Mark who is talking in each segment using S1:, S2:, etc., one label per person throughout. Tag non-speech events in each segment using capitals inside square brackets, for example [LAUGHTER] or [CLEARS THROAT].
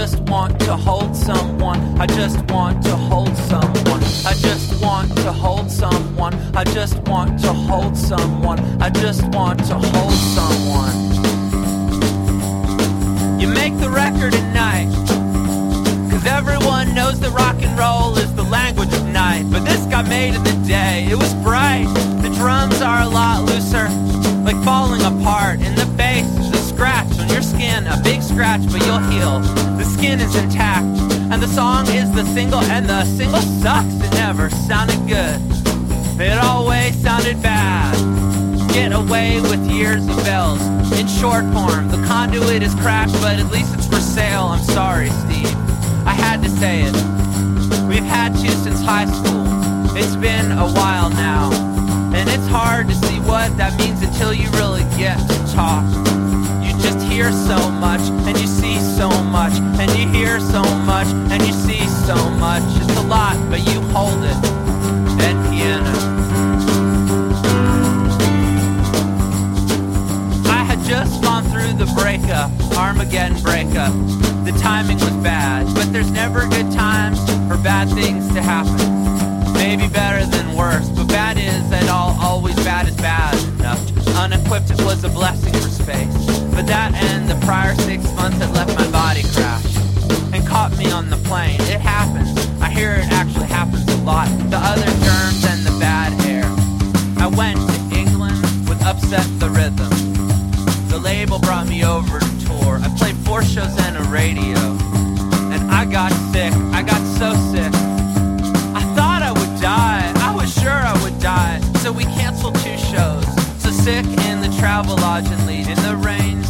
S1: just want to hold someone. I just want to hold someone. I just want to hold someone. I just want to hold someone. I just want to hold someone. You make the record at night. Cause everyone knows that rock and roll is the language of night. But this got made in the day, it was bright. The drums are a lot looser, like falling apart. And the bass a scratch on your skin, a big scratch, but you'll heal. Skin is intact, and the song is the single, and the single sucks. It never sounded good, it always sounded bad. Get away with years of bells. In short form, the conduit is crashed, but at least it's for sale. I'm sorry, Steve. I had to say it. We've had you since high school. It's been a while now. And it's hard to see what that means until you really get to talk. Just hear so much, and you see so much, and you hear so much, and you see so much. It's a lot, but you hold it. And piano. I had just gone through the breakup, Armageddon breakup. The timing was bad, but there's never good times for bad things to happen. Maybe better than worse, but bad is at all, always bad is bad enough. Unequipped, it was a blessing for space. But that and the prior six months had left my body crash and caught me on the plane. It happens. I hear it actually happens a lot. The other germs and the bad air. I went to England with Upset the Rhythm. The label brought me over to tour. I played four shows and a radio. And I got sick. I got Travelodge and lead in the rain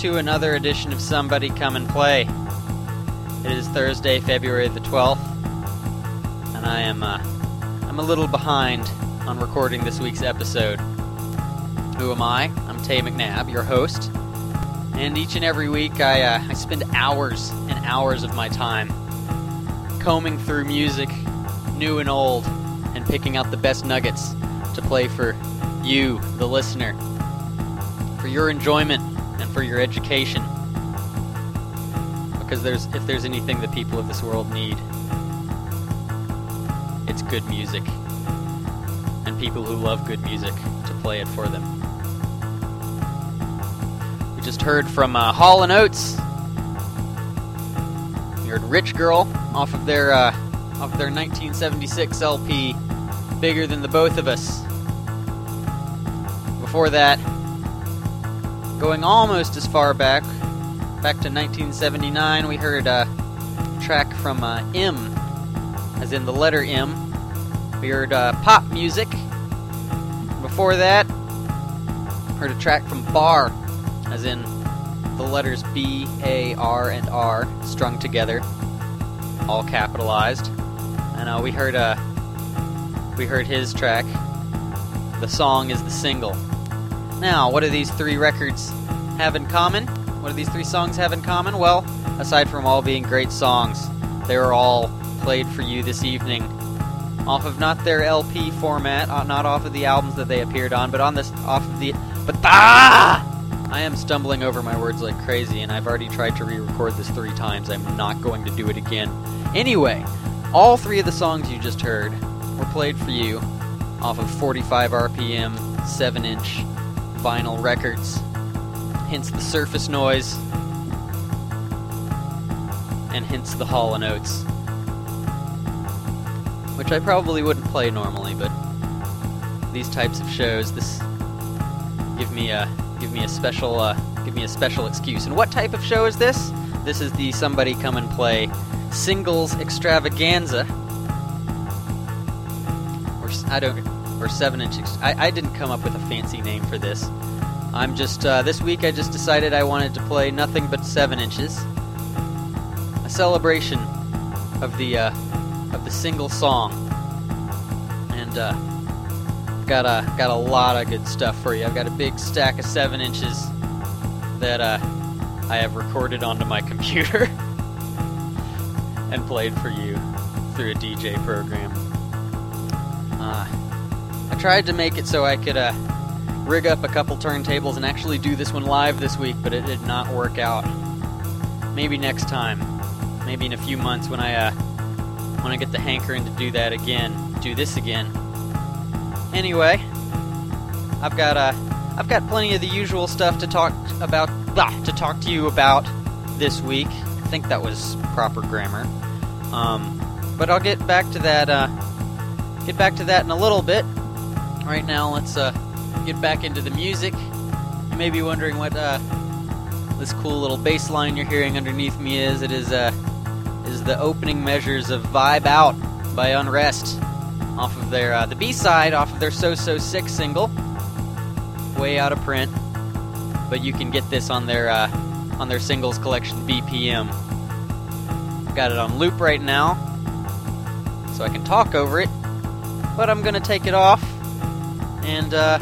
S2: To
S3: another edition of Somebody Come and Play. It is Thursday, February the 12th, and I am uh, I'm a little behind on recording this week's episode. Who am I? I'm Tay McNabb, your host, and each and every week I uh, I spend hours and hours of my time combing through music, new and old, and picking out the best nuggets to play for you, the listener for your enjoyment and for your education. Because there's if there's anything the people of this world need, it's good music. And people who love good music to play it for them. We just heard from uh, Hall and Oates. We heard "Rich Girl" off of their uh, off their 1976 LP, "Bigger Than the Both of Us." Before that, going almost as far back, back to 1979, we heard a track from uh, M, as in the letter M. We heard uh, Pop Muzik. Before that, heard a track from BARR, as in the letters B, A, R, and R strung together, all capitalized. And uh, we heard uh, we heard his track. The song is the single. Now, what do these three records have in common? What do these three songs have in common? Well, aside from all being great songs, they were all played for you this evening off of not their LP format, uh, not off of the albums that they appeared on, but on this off of the but ah I am stumbling over my words like crazy, and I've already tried to re record this three times. I'm not going to do it again. Anyway, all three of the songs you just heard were played for you off of 45 RPM, 7 inch vinyl records, hence the surface noise, and hence the Hall and Oates. Which I probably wouldn't play normally, but these types of shows, this give me a give me a special uh, give me a special excuse. And what type of show is this? This is the somebody come and play singles extravaganza, or I don't or seven inch. Ex- I, I didn't come up with a fancy name for this. I'm just uh, this week I just decided I wanted to play nothing but seven inches, a celebration of the uh, of the single song, and. Uh, got a got a lot of good stuff for you. I've got a big stack of seven inches that uh, I have recorded onto my [LAUGHS] computer and played for you through a DJ program. Uh, I tried to make it so I could uh, rig up a couple turntables and actually do this one live this week, but it did not work out. Maybe next time. Maybe in a few months when I uh, when I get the hankering to do that again, do this again. Anyway, I've got uh, I've got plenty of the usual stuff to talk about blah, to talk to you about this week. I think that was proper grammar. Um, but I'll get back to that uh, get back to that in a little bit. Right now, let's uh, get back into the music. You may be wondering what uh, this cool little bass line you're hearing underneath me is. It is uh, is the opening measures of "Vibe Out" by Unrest off of their uh, the B side off of their So So Sick single, way out of print. But you can get this on their uh, on their singles collection BPM. Got it on loop right now, so I can talk over it. But I'm gonna take it off, and uh,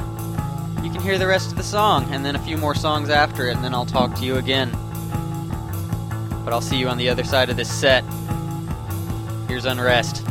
S3: you can hear the rest of the song, and then a few more songs after it, and then I'll talk to you again. But I'll see you on the other side of this set. Here's Unrest.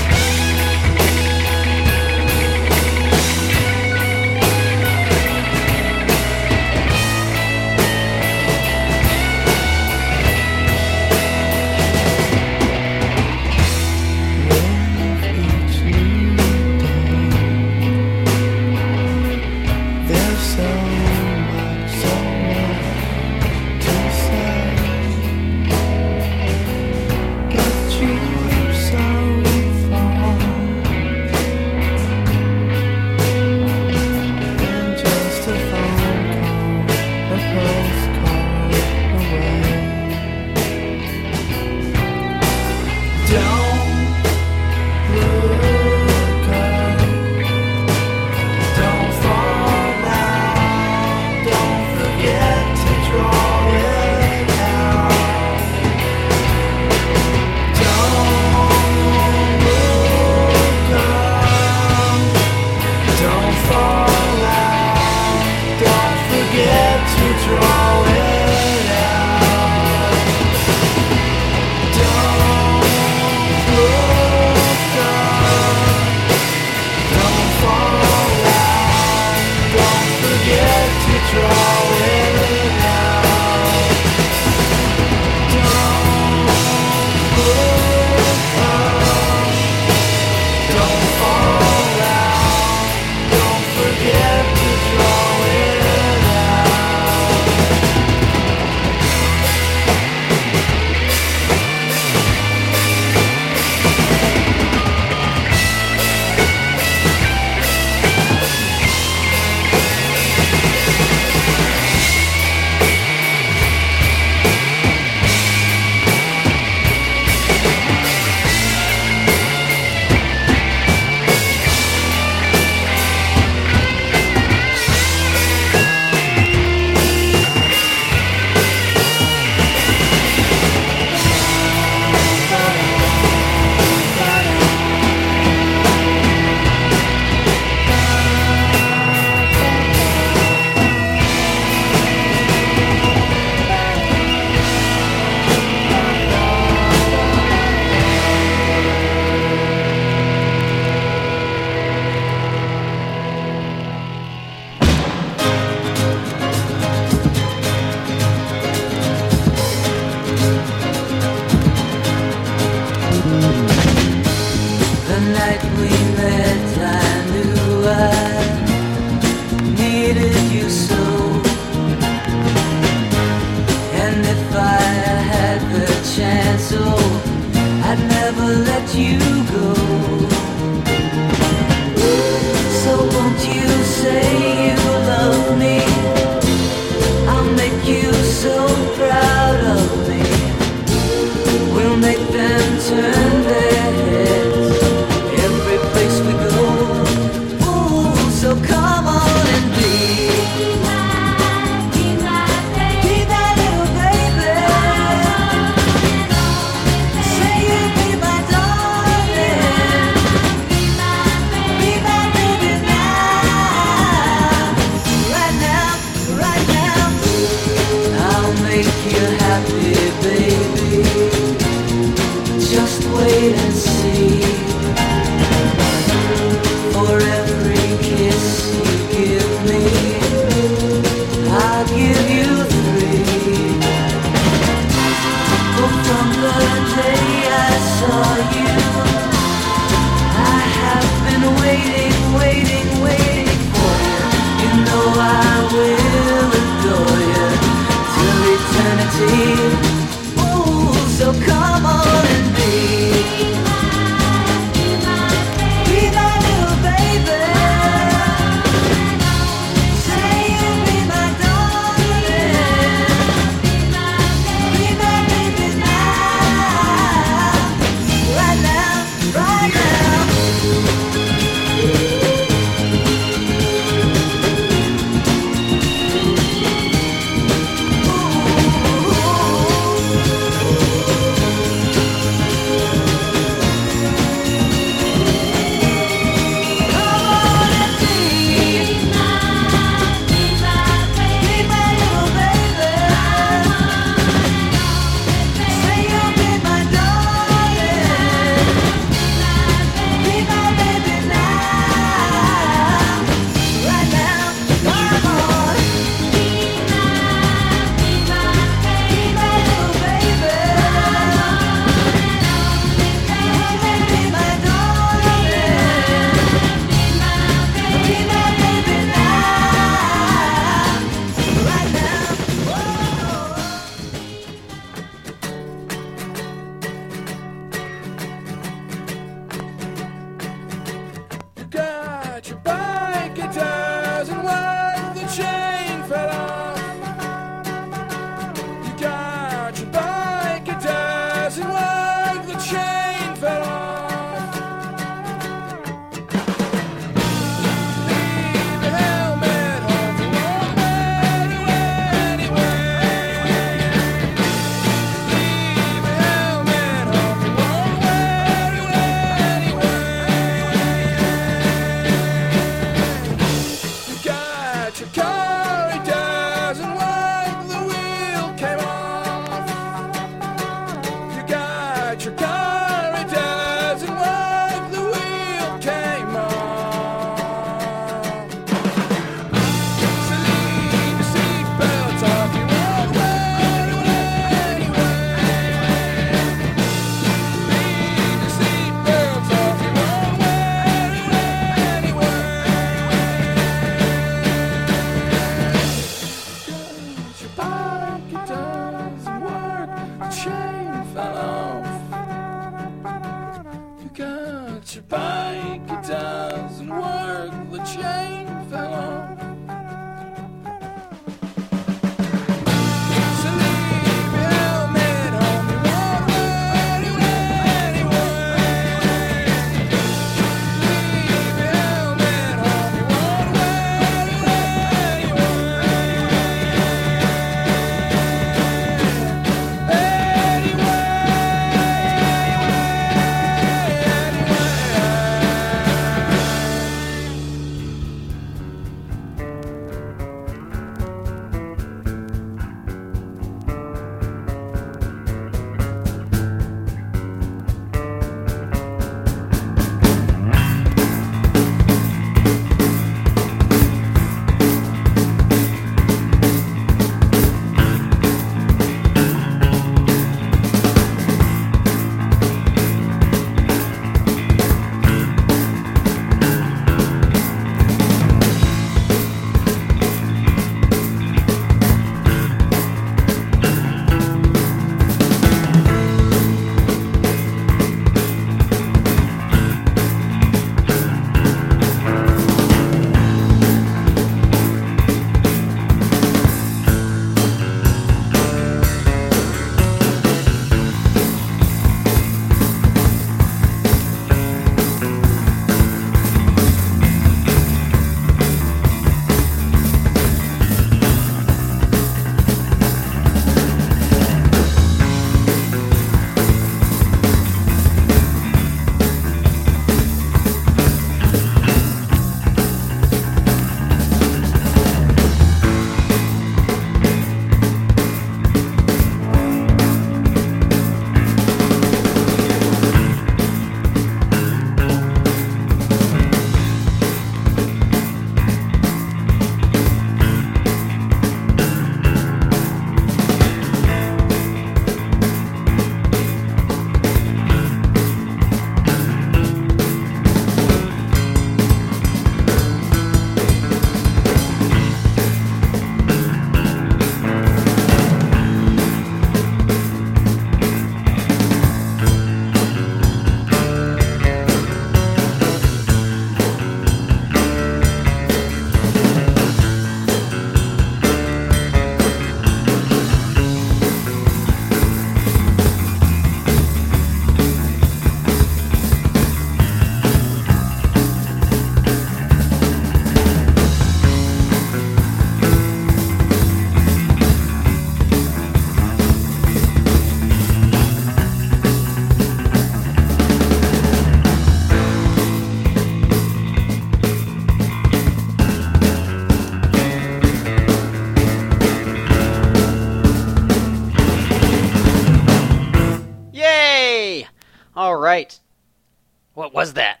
S3: What was that?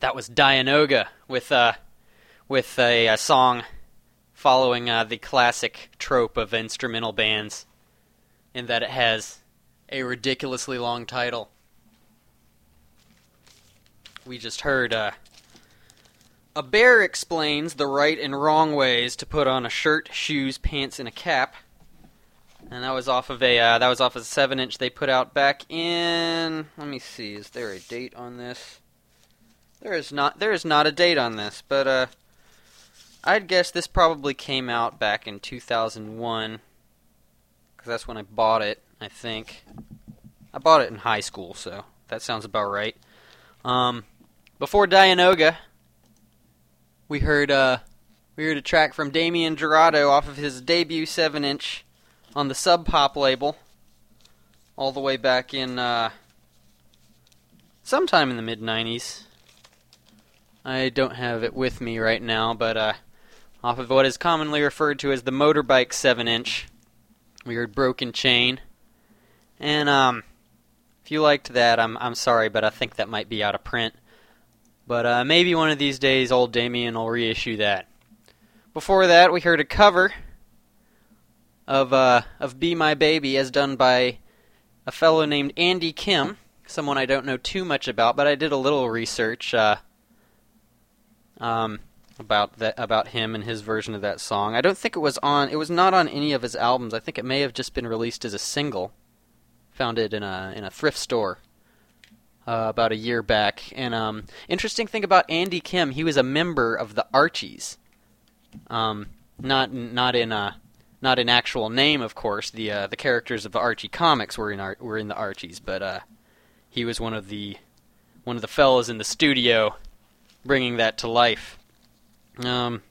S3: That was Dianoga with uh with a, a song following uh, the classic trope of instrumental bands in that it has a ridiculously long title. We just heard uh, a bear explains the right and wrong ways to put on a shirt, shoes, pants, and a cap. And that was off of a uh, that was off of a seven inch they put out back in. Let me see. Is there a date on this? There is not. There is not a date on this, but uh, I'd guess this probably came out back in 2001, because that's when I bought it. I think I bought it in high school, so that sounds about right. Um, before Dianoga, we heard uh, we heard a track from Damien Jurado off of his debut seven inch on the Sub Pop label, all the way back in uh, sometime in the mid '90s. I don't have it with me right now, but uh, off of what is commonly referred to as the motorbike 7 inch, we heard Broken Chain. And um, if you liked that, I'm, I'm sorry, but I think that might be out of print. But uh, maybe one of these days, old Damien will reissue that. Before that, we heard a cover of uh, of "Be My Baby" as done by a fellow named Andy Kim, someone I don't know too much about, but I did a little research. Uh, um, about that about him and his version of that song. I don't think it was on. It was not on any of his albums. I think it may have just been released as a single. Found it in a in a thrift store uh, about a year back. And um, interesting thing about Andy Kim, he was a member of the Archies. Um, not not in a not in actual name, of course. The uh, the characters of the Archie comics were in Ar- were in the Archies, but uh, he was one of the one of the fellows in the studio bringing that to life. Um,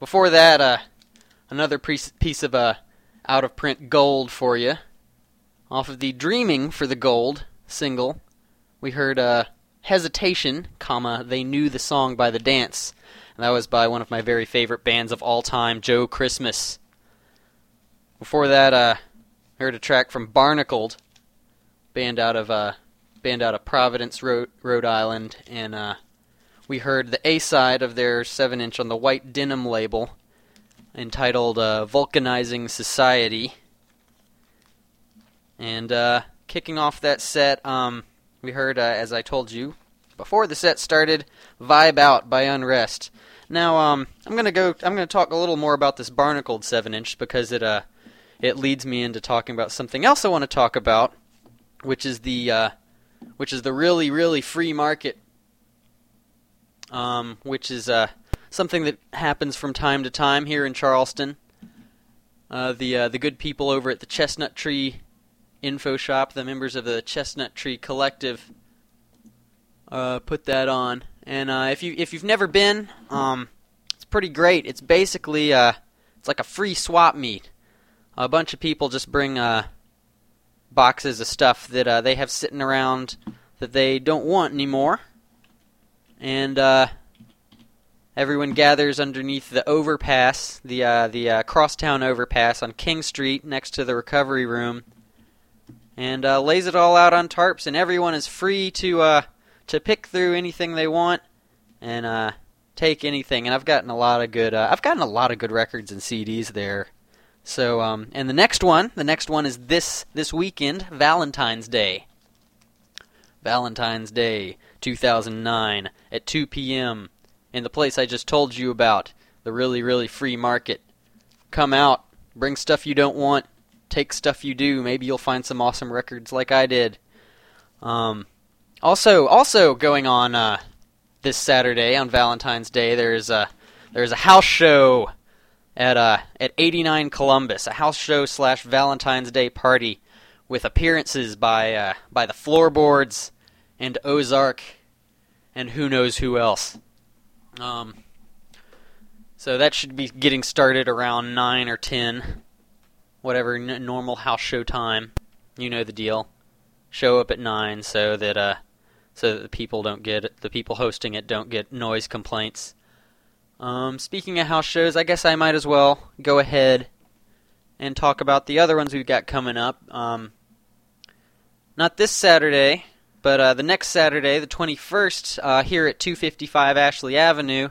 S3: before that, uh, another piece, of uh, out of print gold for you. Off of the Dreaming for the Gold single, we heard uh, Hesitation, comma, They Knew the Song by the Dance. And that was by one of my very favorite bands of all time, Joe Christmas. Before that, uh, heard a track from Barnacled, band out of uh, band out of Providence, Rhode, Rhode Island, and uh, we heard the A side of their 7 inch on the White Denim label entitled uh, Vulcanizing Society. And uh, kicking off that set, um, we heard, uh, as I told you before the set started, Vibe Out by Unrest. Now, um, I'm gonna go. I'm gonna talk a little more about this barnacled seven inch because it uh, it leads me into talking about something else I want to talk about, which is the uh, which is the really really free market um, which is uh, something that happens from time to time here in Charleston. Uh, the uh, the good people over at the Chestnut Tree Info Shop, the members of the Chestnut Tree Collective, uh, put that on. And uh, if you if you've never been, um, it's pretty great. It's basically uh, it's like a free swap meet. A bunch of people just bring boxes of stuff that they have sitting around that they don't want anymore and uh, everyone gathers underneath the overpass, the uh, the uh, crosstown overpass on King Street, next to the recovery room, and uh, lays it all out on tarps, and everyone is free to uh, to pick through anything they want and uh, take anything. And I've gotten a lot of good I've gotten a lot of good records and CDs there. So um, and the next one, the next one is this this weekend, Valentine's Day. Valentine's Day. 2009 at 2 p.m. in the place I just told you about, the really, really free market. Come out, bring stuff you don't want, take stuff you do. Maybe you'll find some awesome records like I did. Um, also, also going on uh, this Saturday on Valentine's Day, there's a there's a house show at uh, at 89 Columbus, a house show slash Valentine's Day party with appearances by uh, by the Floorboards and Ozark, and who knows who else. Um, so that should be getting started around 9 or 10, whatever n- normal house show time. You know the deal. Show up at 9 so that uh, so that the people don't get the people hosting it don't get noise complaints. Um, speaking of house shows, I guess I might as well go ahead and talk about the other ones we've got coming up. Um, not this Saturday, but uh, the next Saturday, the 21st, uh, here at 255 Ashley Avenue,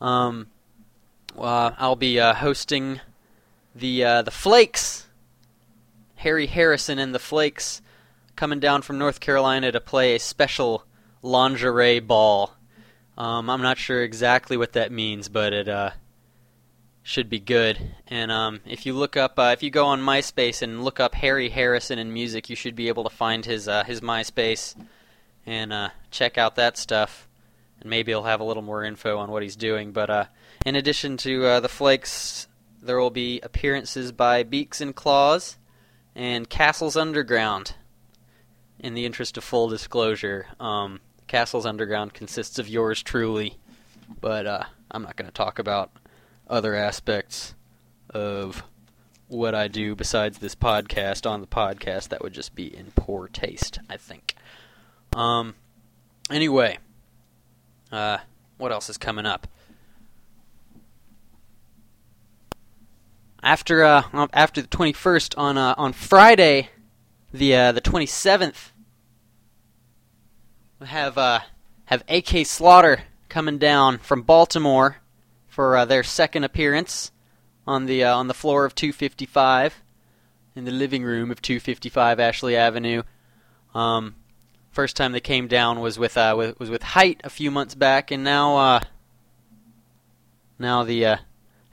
S3: um, uh, I'll be uh, hosting the uh, the Flakes. Harry Harrison and the Flakes coming down from North Carolina to play a special lingerie ball. Um, I'm not sure exactly what that means, but it uh, should be good. And um, if you look up, uh, if you go on MySpace and look up Harry Harrison and music, you should be able to find his uh, his MySpace and uh, check out that stuff. And maybe he'll have a little more info on what he's doing. But uh, in addition to uh, the Flakes, there will be appearances by Beaks and Claws and Castles Underground. In the interest of full disclosure, um, Castles Underground consists of yours truly, but uh, I'm not going to talk about other aspects of what I do besides this podcast on the podcast. That would just be in poor taste, I think. Um. Anyway, uh, what else is coming up? After uh, um, after the 21st on uh, on Friday, the uh, the 27th, we have uh, have AK Slaughter coming down from Baltimore for uh, their second appearance on the uh, on the floor of 255 in the living room of 255 Ashley Avenue. Um, first time they came down was with, uh, was with Height a few months back, and now uh, now the uh,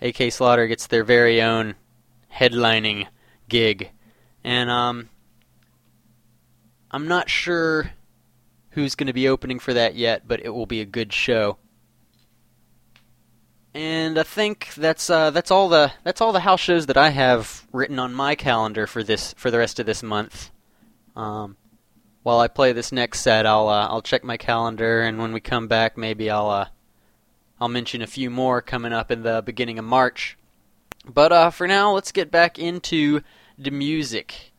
S3: AK Slaughter gets their very own headlining gig, and um, I'm not sure who's going to be opening for that yet, but it will be a good show. And I think that's uh, that's all the that's all the house shows that I have written on my calendar for this for the rest of this month. Um, while I play this next set, I'll uh, I'll check my calendar, and when we come back, maybe I'll uh, I'll mention a few more coming up in the beginning of March. But uh, for now, let's get back into the music.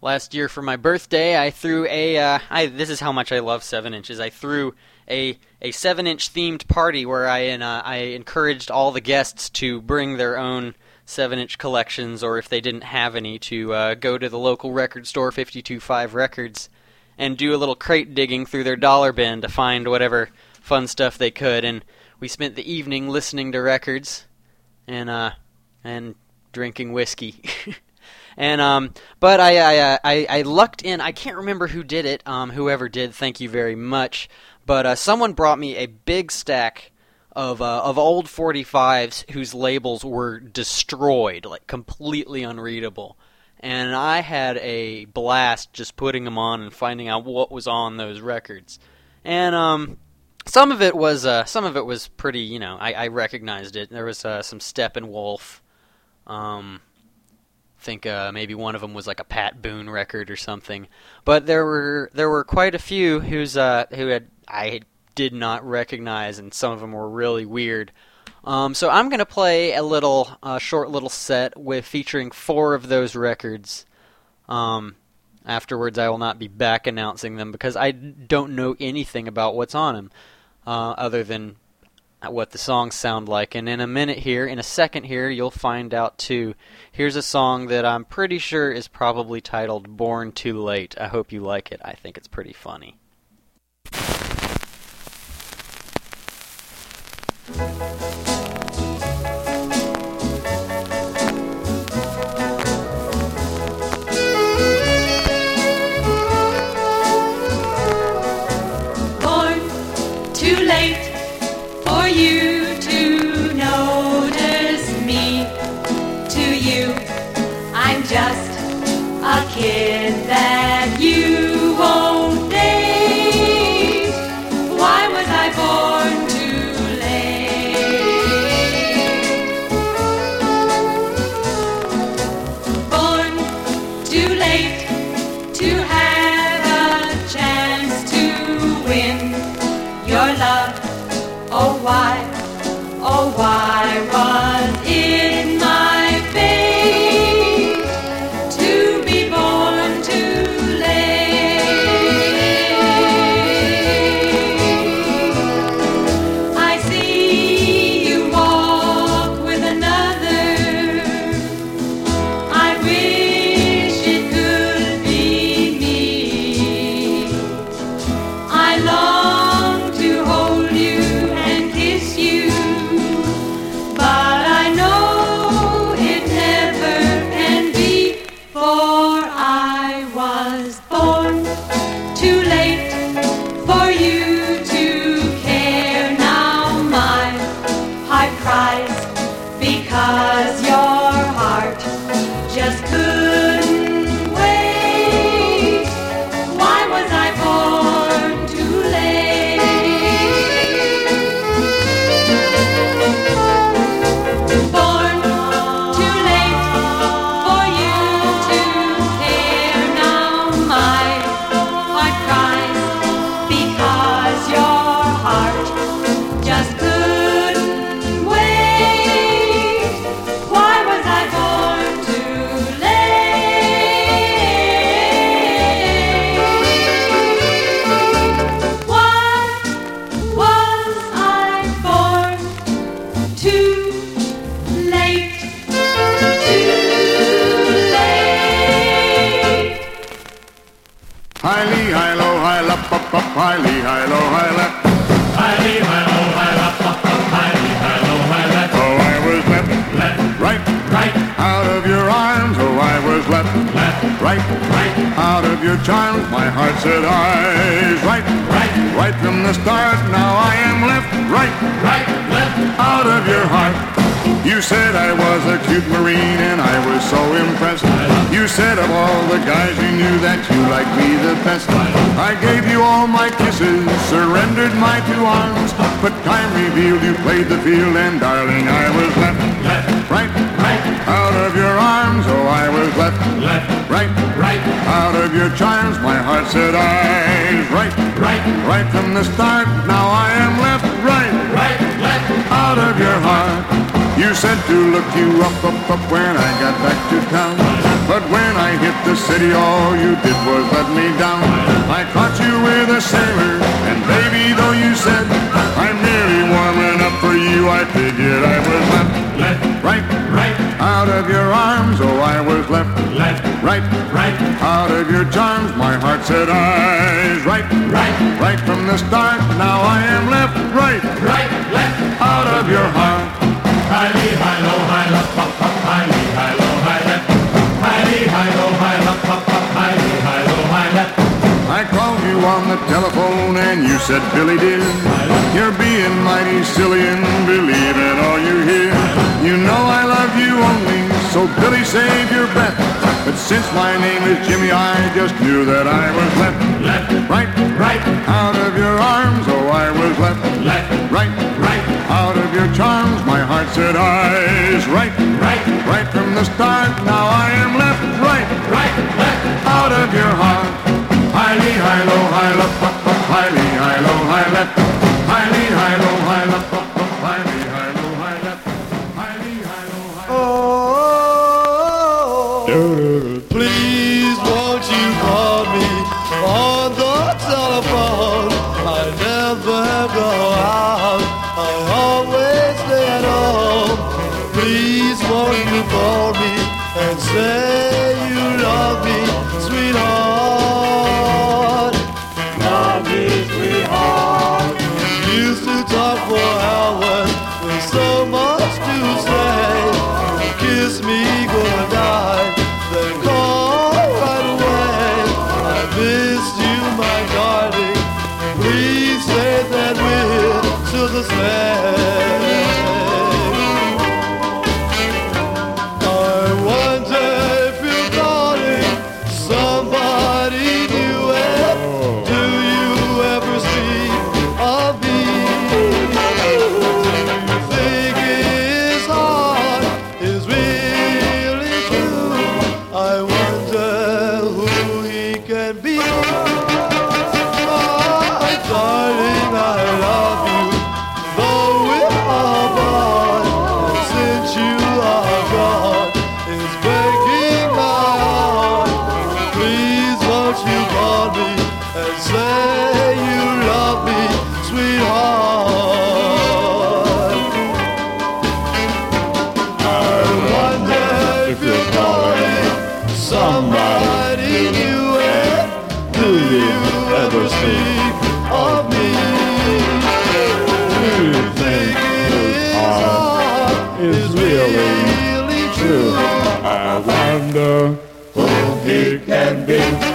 S3: Last year for my birthday, I threw a. Uh, I this is how much I love seven inches. I threw a a seven inch themed party where I uh, I encouraged all the guests to bring their own seven inch collections, or if they didn't have any, to uh, go to the local record store, 525 Records, and do a little crate digging through their dollar bin to find whatever fun stuff they could. And we spent the evening listening to records and uh and drinking whiskey. [LAUGHS] and um, but I I, uh, I I lucked in. I can't remember who did it. Um, whoever did, thank you very much. But uh, someone brought me a big stack of uh, of old 45s whose labels were destroyed, like completely unreadable. And I had a blast just putting them on and finding out what was on those records. And um, some of it was uh, some of it was pretty. You know, I, I recognized it. There was uh, some Steppenwolf. Um, think uh, maybe one of them was like a Pat Boone record or something. But there were there were quite a few who's uh, who had I did not recognize, and some of them were really weird. Um, so I'm gonna play a little uh, short little set with featuring four of those records. Um, afterwards, I will not be back announcing them because I don't know anything about what's on them, uh, other than what the songs sound like. And in a minute here, in a second here, you'll find out too. Here's a song that I'm pretty sure is probably titled "Born Too Late." I hope you like it. I think it's pretty funny.
S4: Born
S5: left, right, right, out of your charms. My heart said I right, right, right from the start. Now I am left, right, right, left, out of your heart. You said to look you up, up, up when I got back to town. But when I hit the city, all you did was let me down. I caught you with a sailor, and baby, though you said I'm nearly warming up for you, I figured I was left, left, right, right, out of your arms. Oh, I was left, left, right, right, out of your charms. My heart said I right, right, right from the start. Now I am left, right, right, left, out of your heart. Hi, lee, hi, lo, on the telephone and you said, Billy dear, you're being mighty silly and believe believing all you hear. You know I love you only, so Billy save your breath. But since my name is Jimmy, I just knew that I was left, left, right, right, out of your arms. Oh, I was left, left, right, right, out of your charms. My heart said eyes, right, right, right from the start. Now I am left, right, right, left, out of your heart. High high low, high up, high high low, high left. High high low,
S2: wonder who he can be.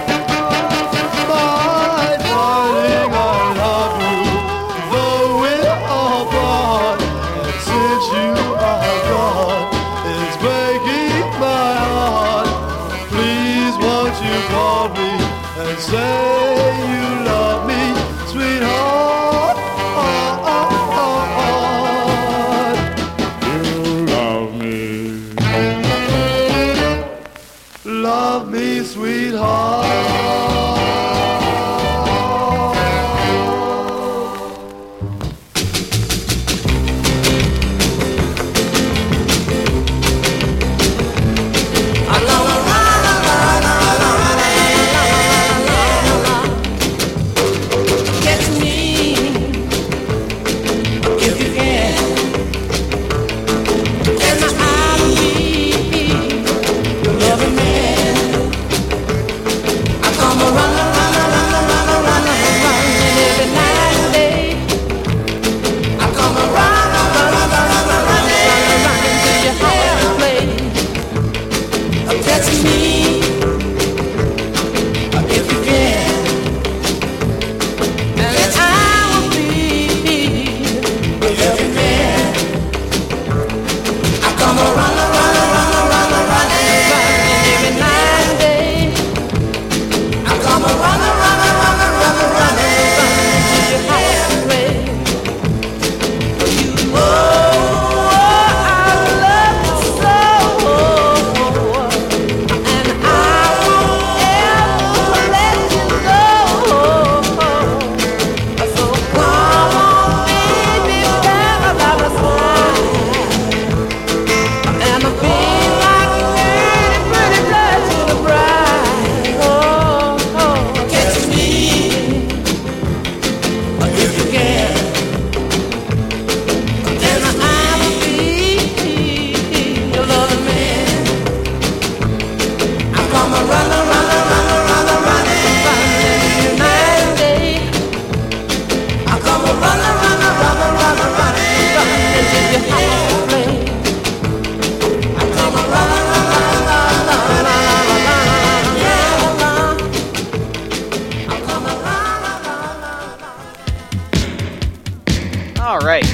S3: All right.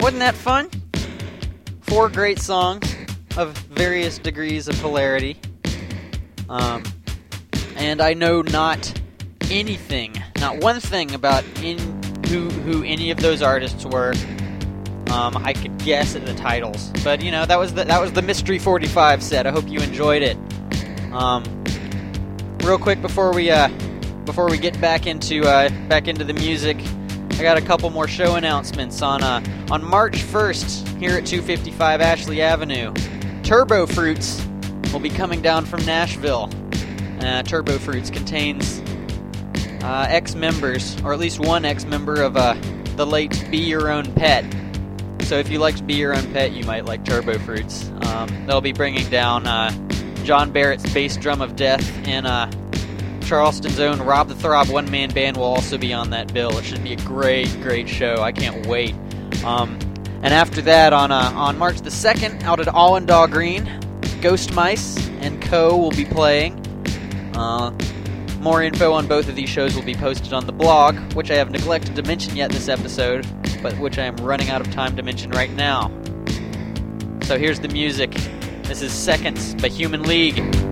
S3: Wasn't that fun? Four great songs of various degrees of hilarity. Um, and I know not anything, not one thing about in who who any of those artists were. Um, I could guess at the titles, but you know that was the that was the mystery 45 set. I hope you enjoyed it. Um, real quick before we uh, before we get back into uh, back into the music, I got a couple more show announcements on uh, on March 1st here at 255 Ashley Avenue. Turbo Fruits will be coming down from Nashville. Uh, Turbo Fruits contains uh, ex-members, or at least one ex-member of uh, the late Be Your Own Pet. So if you liked Be Your Own Pet, you might like Turbo Fruits. Um, they'll be bringing down uh, John Barrett's Bass Drum of Death and uh, Charleston's own Rob the Throb one man band will also be on that bill. It should be a great, great show. I can't wait. Um, and after that, on uh, on March the 2nd, out at Allendaw Green, Ghost Mice and Co. will be playing. Uh, more info on both of these shows will be posted on the blog, which I have neglected to mention yet this episode, but which I am running out of time to mention right now. So here's the music. This is Seconds by Human League.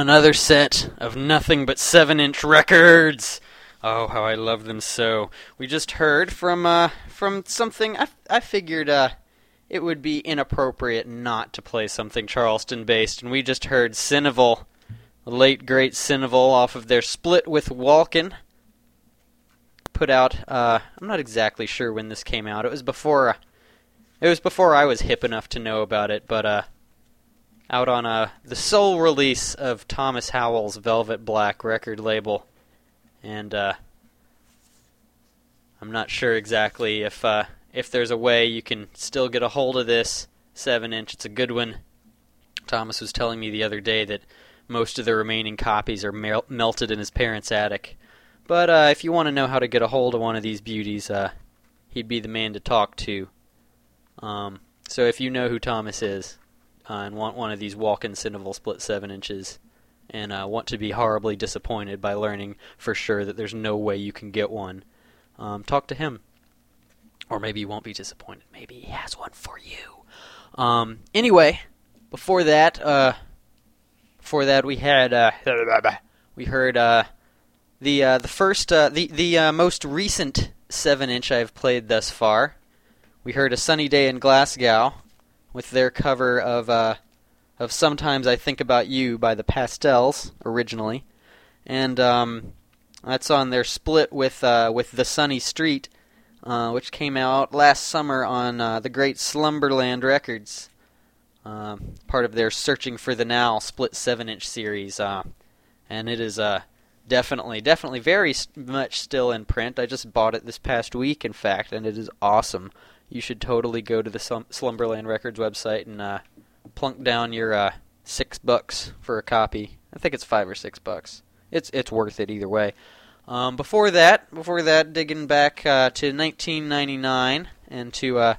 S3: Another set of nothing but 7 inch records. Oh, how I love them so. We just heard from uh, from something I, I figured uh, it would be inappropriate not to play something Charleston based, and we just heard Cineval, the late great Cineval, off of their split with Walken. Put out, uh, I'm not exactly sure when this came out. It was before, uh, it was before I was hip enough to know about it, but uh, out on uh, the sole release of Thomas Howell's Velvet Black record label, and uh, I'm not sure exactly if uh, if there's a way you can still get a hold of this seven inch. It's a good one. Thomas was telling me the other day that most of the remaining copies are mel- melted in his parents' attic. But uh, if you want to know how to get a hold of one of these beauties, uh, he'd be the man to talk to. Um, so if you know who Thomas is uh, and want one of these Walken Cineval split seven inches, and uh, want to be horribly disappointed by learning for sure that there's no way you can get one, um, talk to him. Or maybe you won't be disappointed. Maybe he has one for you. Um, anyway, before that, uh, before that we had uh, we heard uh, the uh, the first uh, the the uh, most recent seven inch I've played thus far. We heard a sunny day in Glasgow with their cover of uh, of Sometimes I Think About You by the Pastels originally, and um, that's on their split with uh, with the Sunny Street, uh, which came out last summer on uh, the great Slumberland Records, uh, part of their Searching for the Now split seven inch series, uh, and it is definitely definitely very much still in print. I just bought it this past week, in fact, and it is awesome. You should totally go to the Slum- Slumberland Records website and uh, plunk down your uh, six bucks for a copy. I think it's five or six bucks. It's it's worth it either way. Um, before that, before that, digging back uh, to 1999 and to uh,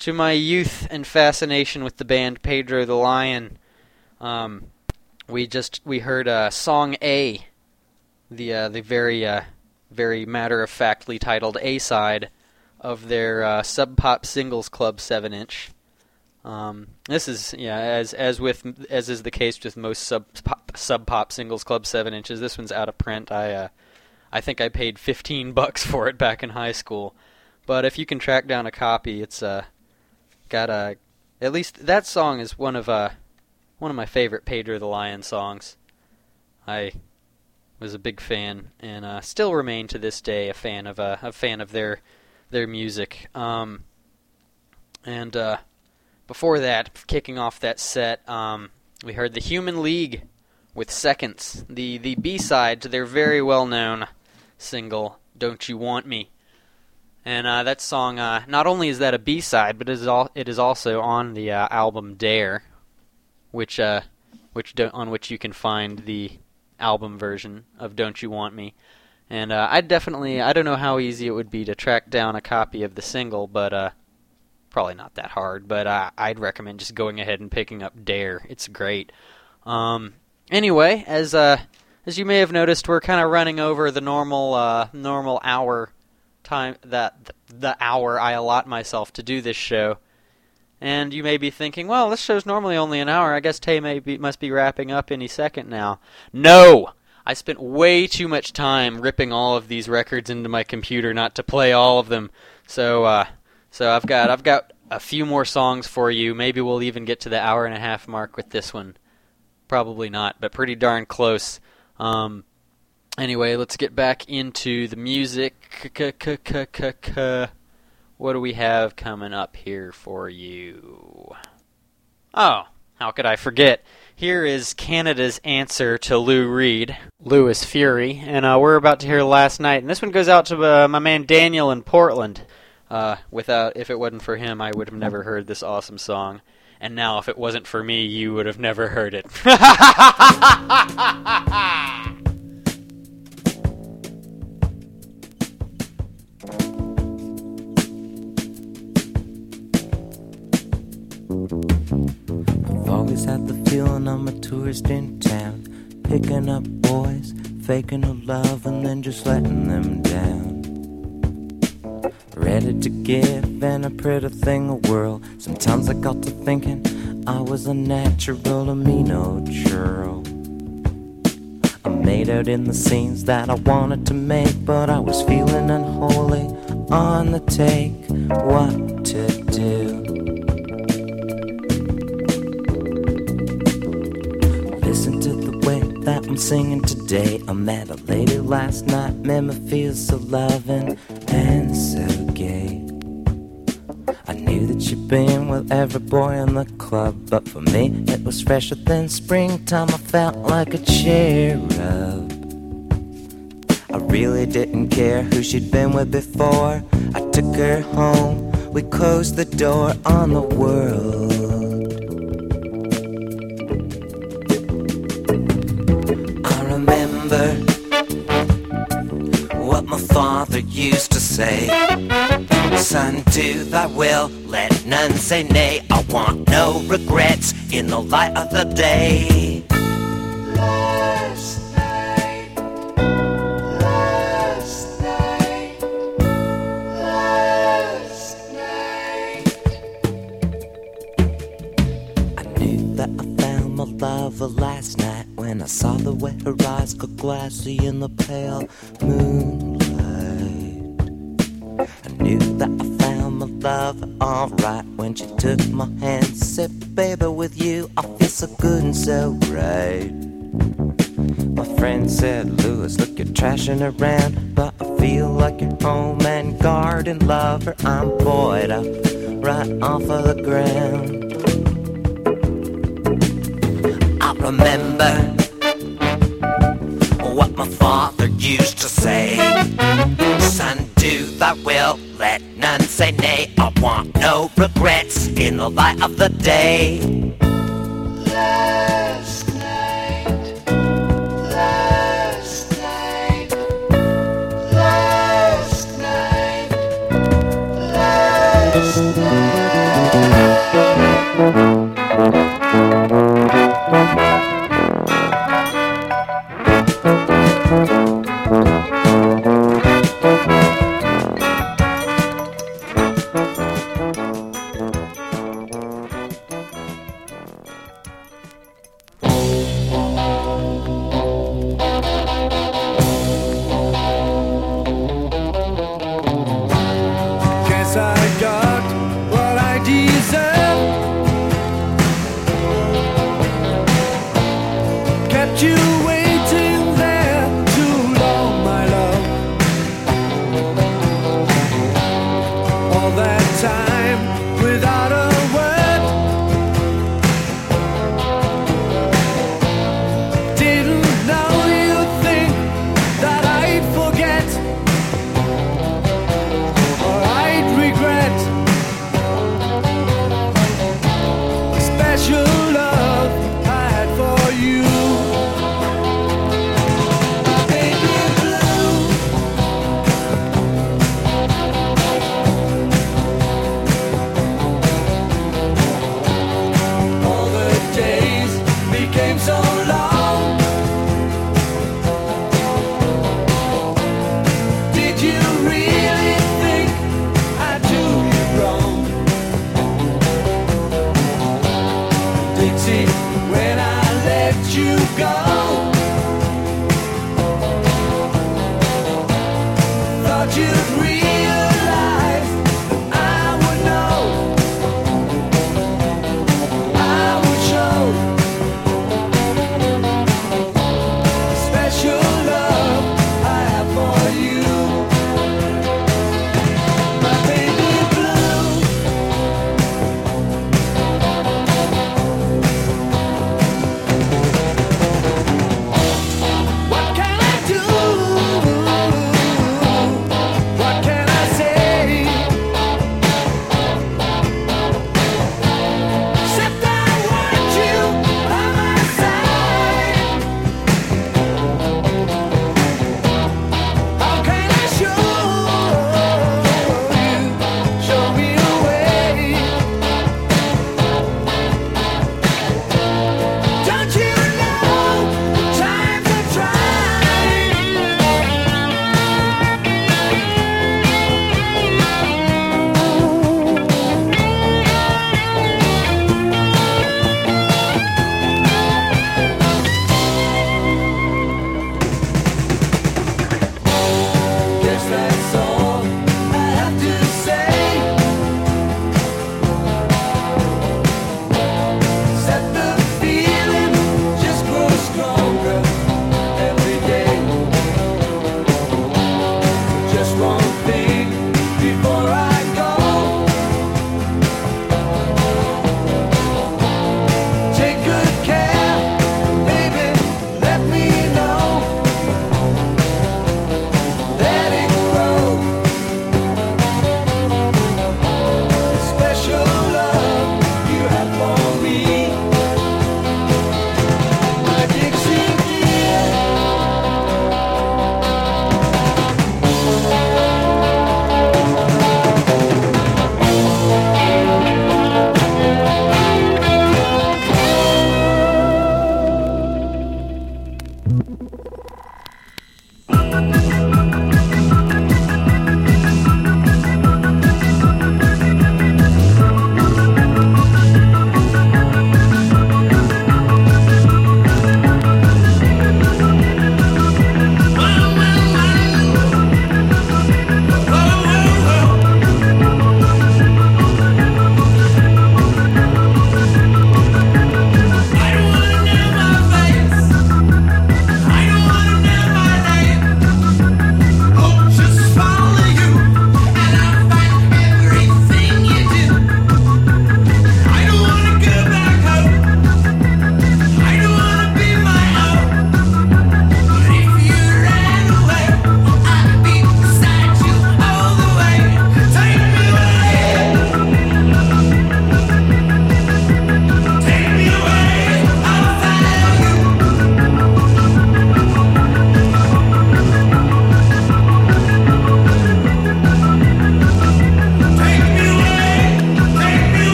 S3: to my youth and fascination with the band Pedro the Lion. Um, we just we heard uh, song A, the uh, the very uh, very matter of factly titled A side of their uh, Sub Pop Singles Club seven inch. Um, this is yeah, as as with as is the case with most sub pop, sub pop singles club seven inches. This one's out of print. I uh, I think I paid fifteen bucks for it back in high school, but if you can track down a copy, it's uh got a at least that song is one of uh one of my favorite Pedro the Lion songs. I was a big fan and uh, still remain to this day a fan of uh, a fan of their their music. Um, and uh, before that, kicking off that set, um, we heard the Human League with Seconds, the the B side to their very well known single "Don't You Want Me." And uh, that song, uh, not only is that a B side, but it is, al- it is also on the uh, album Dare, which uh, which on which you can find the album version of "Don't You Want Me." And uh, I definitely, I don't know how easy it would be to track down a copy of the single, but uh, probably not that hard. But uh, I'd recommend just going ahead and picking up Dare. It's great. Um, anyway, as uh, as you may have noticed, we're kind of running over the normal uh, normal hour time that the hour I allot myself to do this show. And you may be thinking, well, this show's normally only an hour. I guess Tay may be, must be wrapping up any second now. No! I spent way too much time ripping all of these records into my computer not to play all of them. So, uh, so I've got I've got a few more songs for you. Maybe we'll even get to the hour and a half mark with this one. Probably not, but pretty darn close. Um, anyway, let's get back into the music. What do we have coming up here for you? Oh, how could I forget? Here is Canada's answer to Lou Reed, Lewis Furey, and uh, we're about to hear Last Night. And this one goes out to uh, my man Daniel in Portland. Uh, without, if it wasn't for him, I would have never heard this awesome song. And now, if it wasn't for me, you would have never heard it. [LAUGHS]
S6: I've always had the feeling I'm a tourist in town, picking up boys, faking a love, and then just letting them down. Ready to give and a pretty thing a whirl. Sometimes I got to thinking, I was a natural amino churl. I made out in the scenes that I wanted to make, but I was feeling unholy on the take. What to singing today. I met a lady last night, made me feel so loving and so gay. I knew that she'd been with every boy in the club, but for me it was fresher than springtime. I felt like a cherub. I really didn't care who she'd been with before. I took her home, we closed the door on the world. Thy will, let none say nay. I want no regrets in the light of the day.
S7: Last night, last night, last night.
S6: I knew that I found my lover last night when I saw the way her eyes got glassy in the pale moonlight. I knew that I love alright when she took my hand, said, "Baby, with you I feel so good and so right." My friend said, Lewis, look, you're trashing around, but I feel like your home and garden lover. I'm buoyed up right off of the ground. I remember what my father used to say. Son, do thy will, let none say nay. I want no regrets in the light of the day.
S7: Last night, last night, last night, last
S2: Guess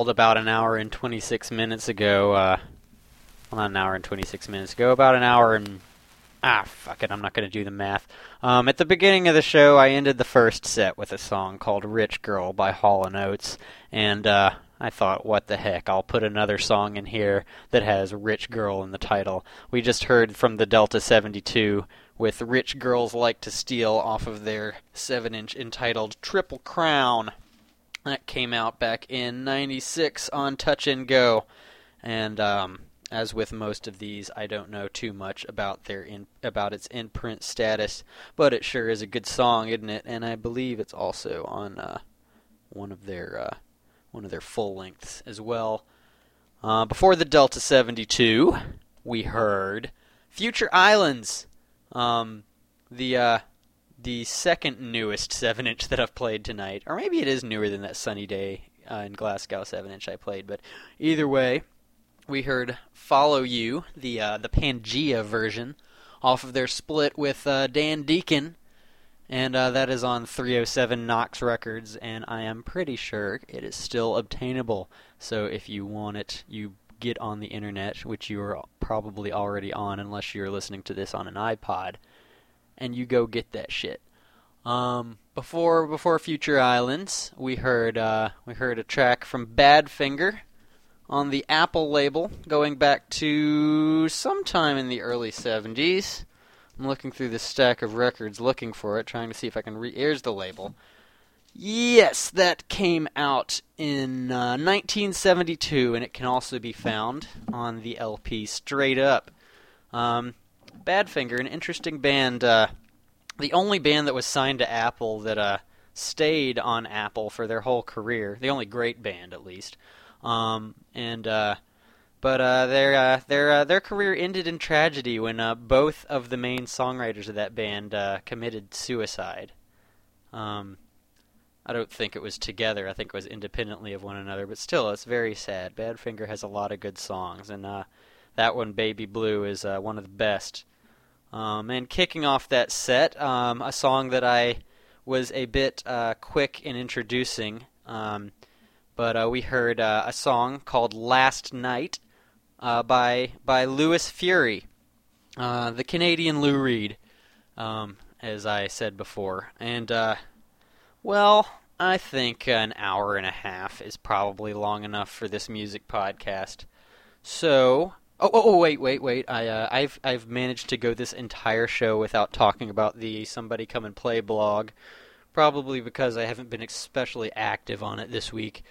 S2: have
S3: recalled, about an hour and 26 minutes ago, uh, well, not an hour and 26 minutes ago, about an hour and. Ah, fuck it, I'm not going to do the math. Um, at the beginning of the show, I ended the first set with a song called Rich Girl by Hall & Oates, and uh, I thought, what the heck, I'll put another song in here that has Rich Girl in the title. We just heard from the Delta 72 with Rich Girls Like to Steal off of their 7 inch entitled Triple Crown. That came out back in 96 on Touch and Go. And um, as with most of these, I don't know too much about their in, about its imprint status, but it sure is a good song, isn't it? And I believe it's also on uh, one of their uh, one of their full lengths as well. Uh, before the Delta 72, we heard Future Islands, um, the uh, the second newest 7 inch that I've played tonight. Or maybe it is newer than that Sunny Day uh, in Glasgow 7 inch I played, but either way, we heard Follow You, the, uh, the Pangea version, off of their split with uh, Dan Deacon. And uh, that is on 307 Knox Records, and I am pretty sure it is still obtainable. So if you want it, you get on the internet, which you are probably already on unless you're listening to this on an iPod, and you go get that shit. Um, before before Future Islands, we heard uh, we heard a track from Badfinger on the Apple label, going back to sometime in the early '70s. I'm looking through this stack of records, looking for it, trying to see if I can re. Here's the label. Yes, that came out in uh, 1972, and it can also be found on the LP Straight Up. Um, Badfinger, an interesting band. Uh, the only band that was signed to Apple that uh, stayed on Apple for their whole career. The only great band, at least. Um, and uh, but uh, their uh, their uh, their career ended in tragedy when uh, both of the main songwriters of that band uh, committed suicide. Um, I don't think it was together. I think it was independently of one another. But still, it's very sad. Badfinger has a lot of good songs, and uh, that one, "Baby Blue," is uh, one of the best. Um, and kicking off that set, um, a song that I was a bit uh, quick in introducing, um, but uh, we heard uh, a song called "Last Night" uh, by by Lewis Furey, uh, the Canadian Lou Reed, um, as I said before, and well, I think an hour and a half is probably long enough for this music podcast. So, oh, oh, oh wait, wait, wait. I, uh, I've, I've managed to go this entire show without talking about the Somebody Come and Play blog, probably because I haven't been especially active on it this week.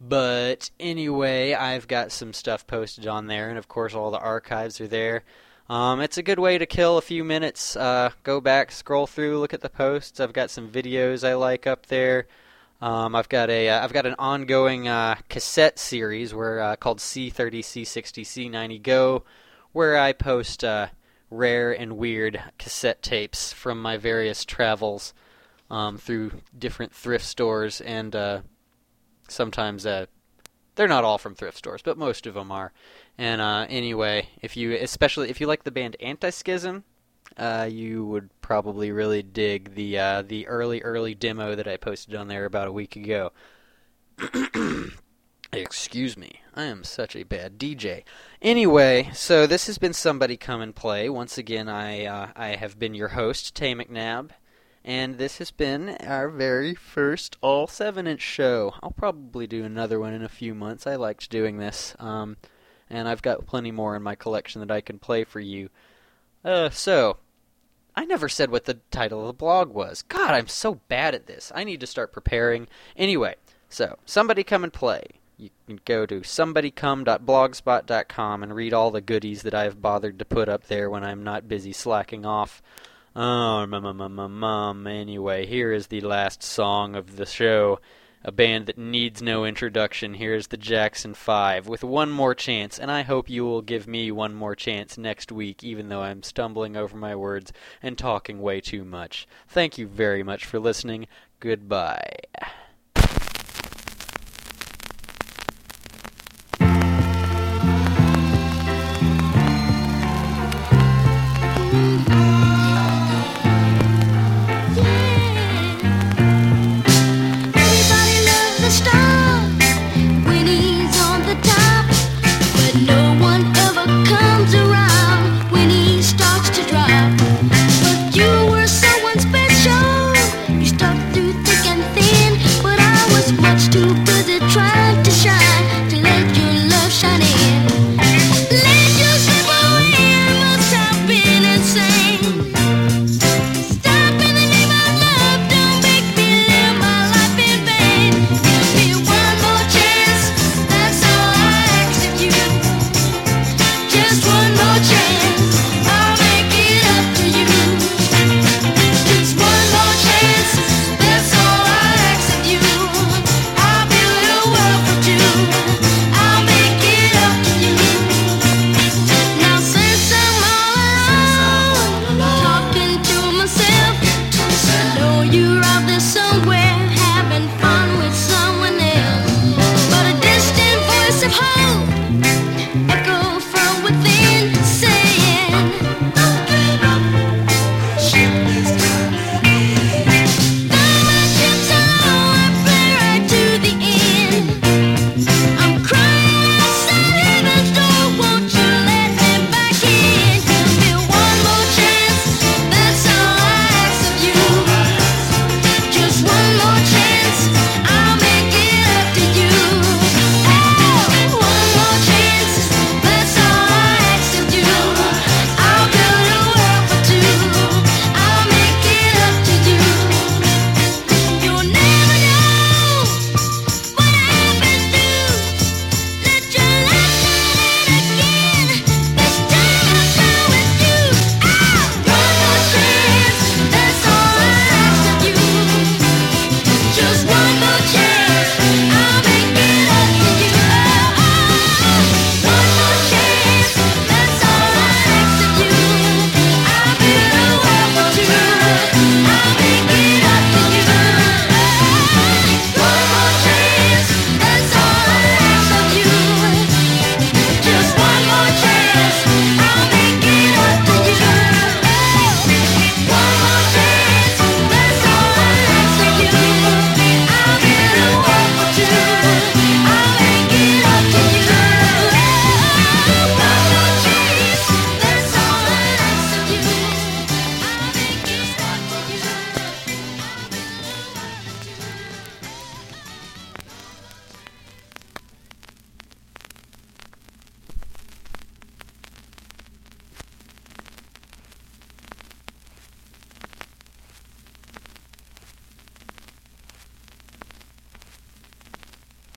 S3: But anyway, I've got some stuff posted on there, and of course, all the archives are there. Um, it's a good way to kill a few minutes. Uh, go back, scroll through, look at the posts. I've got some videos I like up there. Um, I've got a uh, I've got an ongoing uh, cassette series where uh, called C30, C60, C90 Go, where I post uh, rare and weird cassette tapes from my various travels um, through different thrift stores and uh, sometimes uh, they're not all from thrift stores, but most of them are. And uh, anyway, if you especially if you like the band Anti-Schism, uh, you would probably really dig the uh, the early early demo that I posted on there about a week ago. [CLEARS THROAT] Excuse me, I am such a bad DJ. Anyway, so this has been somebody come and play. Once again, I uh, I have been your host, Tay McNabb, and this has been our very first all seven inch show. I'll probably do another one in a few months. I liked doing this, um, and I've got plenty more in my collection that I can play for you. Uh, so I never said what the title of the blog was. God, I'm so bad at this. I need to start preparing. Anyway, so somebody come and play. You can go to somebodycome.blogspot.com and read all the goodies that I've bothered to put up there when I'm not busy slacking off. Oh, mum, mum, mum, mum, mum. Anyway, here is the last song of the show. A band that needs no introduction. Here's the Jackson 5 with one more chance, and I hope you will give me one more chance next week, even though I'm stumbling over my words and talking way too much. Thank you very much for listening. Goodbye.